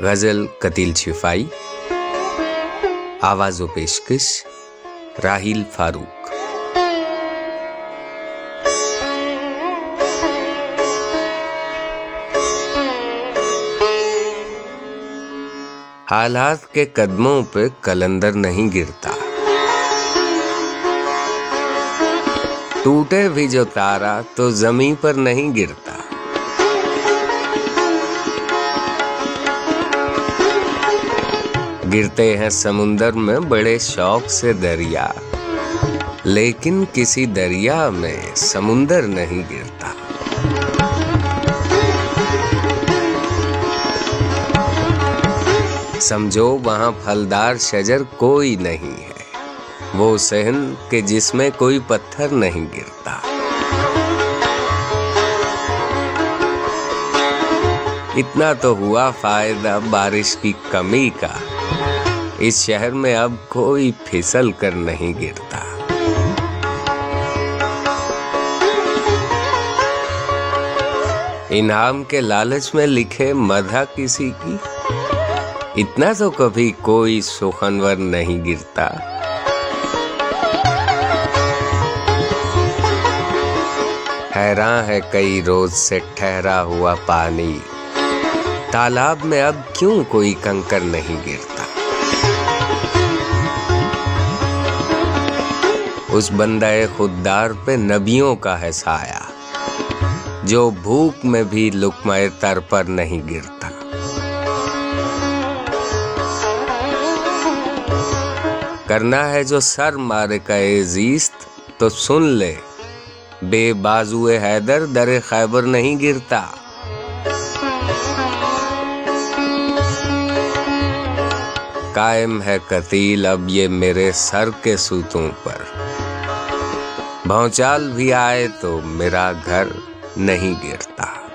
غزل قتیل چھفائی آواز و پیشکش راہیل فاروق۔ حالات کے قدموں پہ کلندر نہیں گرتا۔ ٹوٹے بھی جو تارا تو زمین پر نہیں گرتا۔ گرتے ہیں سمندر میں بڑے شوق سے دریا۔ لیکن کسی دریا میں سمندر نہیں گرتا۔ سمجھو، وہاں پھلدار شجر کوئی نہیں ہے۔ وہ سہن کہ جس میں کوئی پتھر نہیں گرتا۔ اتنا تو ہوا فائدہ بارش کی کمی کا۔ اس شہر میں اب کوئی پھسل کر نہیں گرتا۔ انعام کے لالچ میں لکھے مدھا کسی کی۔ اتنا تو کبھی کوئی سخنور نہیں گرتا۔ حیران ہے کئی روز سے ٹھہرا ہوا پانی۔ تالاب میں اب کیوں کوئی کنکر نہیں گرتا؟ اس بندہ خوددار پہ نبیوں کا ہے سایہ، جو بھوک میں بھی لکمائے تر پر نہیں گرتا۔ کرنا ہے جو سر مارے کا عزیست تو سن لے، بے بازو حیدر در خیبر نہیں گرتا۔ قائم ہے قتیل اب یہ میرے سر کے سوتوں پر۔ بھونچال بھی آئے تو میرا گھر نہیں گرتا۔